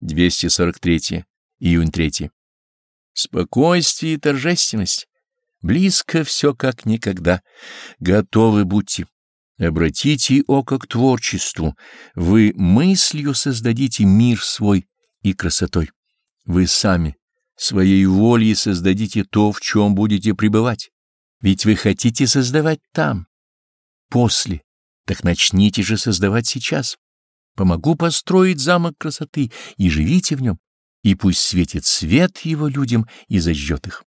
243. Июнь 3. Спокойствие и торжественность. Близко все как никогда. Готовы будьте. Обратите око к творчеству. Вы мыслью создадите мир свой и красотой. Вы сами своей волей создадите то, в чем будете пребывать. Ведь вы хотите создавать там, после. Так начните же создавать сейчас. Помогу построить замок красоты и живите в нем, и пусть светит свет его людям и зажжет их.